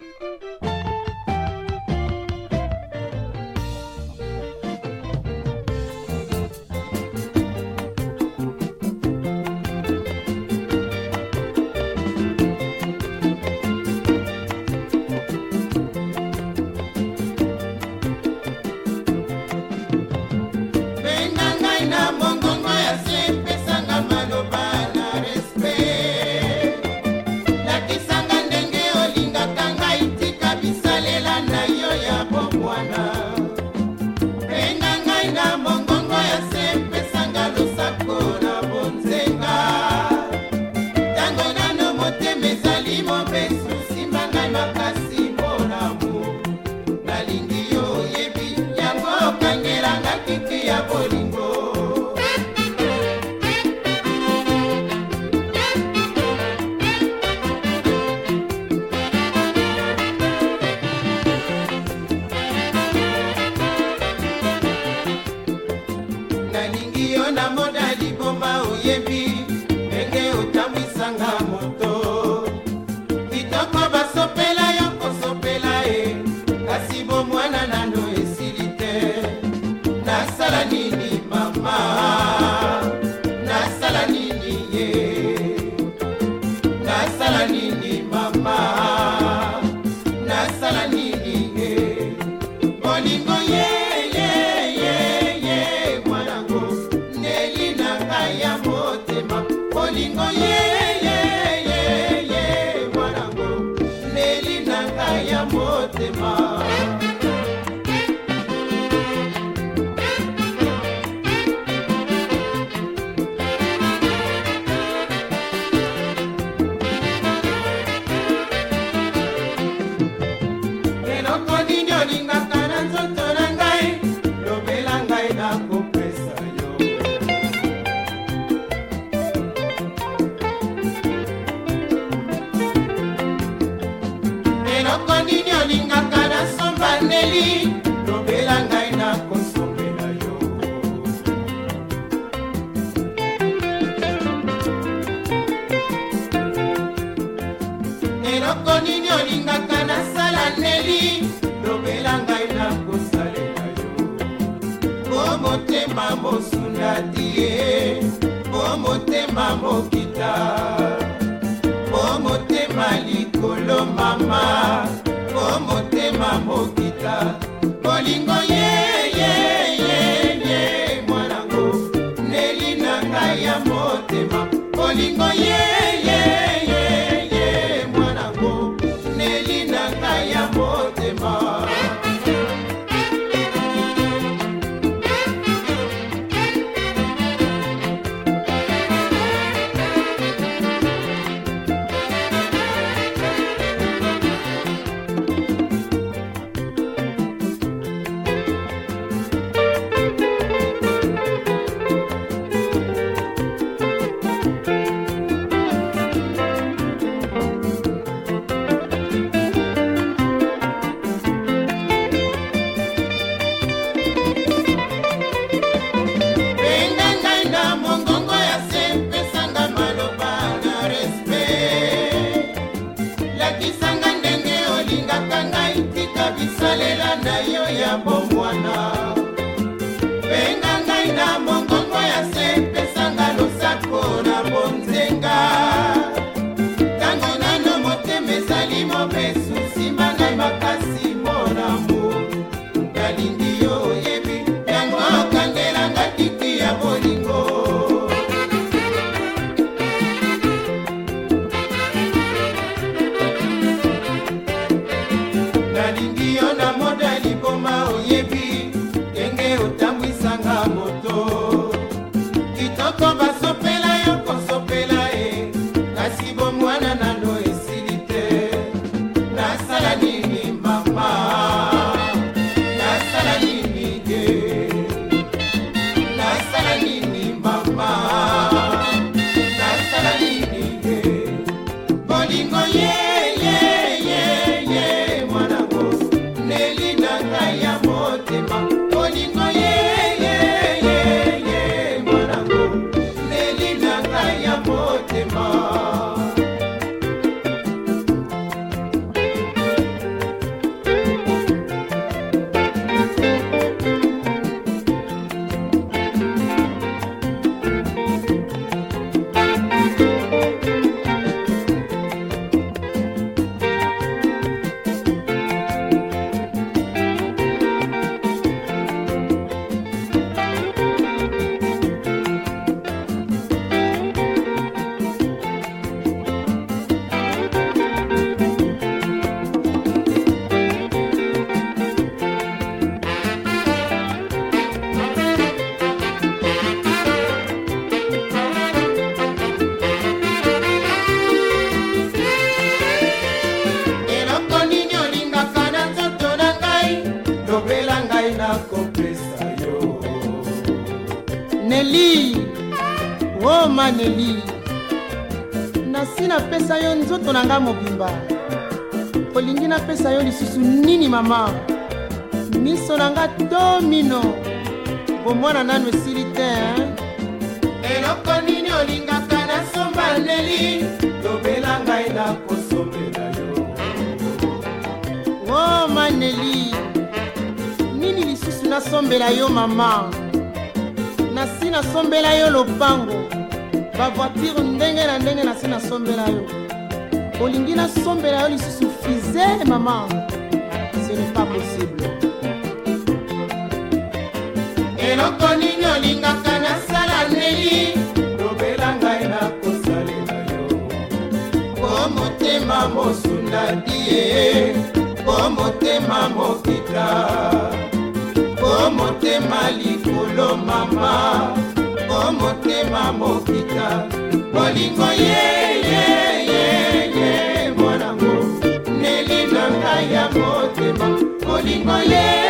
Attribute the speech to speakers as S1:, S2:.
S1: Thank you. nakati ye mpo motema mokita mpo motema likolo mama mpo motema mokita bolingo yeyeyeye mwanango neli na ngai ya motema bolingo yeye na na ya maneli o oh, maneli nasi napesa yo nzoto na ngai mobimba olingi napesa yo lisusu nini mama miso na ngai to mino bomwana nano esili te eloko nini olingaka nasomba ndeli lobela ngai nakosombela yo o oh, maneli nini lisusu nasombela yo mama nasi nasombela yo lopango bavoitire ndenge na ndenge nasi nasombela yo olingi nasombela yo lisusu fize mama ce n'est pas possible eloko nini olingaka nasala ndeli lobela ngai nakosalela yo po motema mosunda die po motema mokita po motema likolo mama mwana mokita bolingo yeyeyeye mwanango nelinanga ya motema bolingo yeye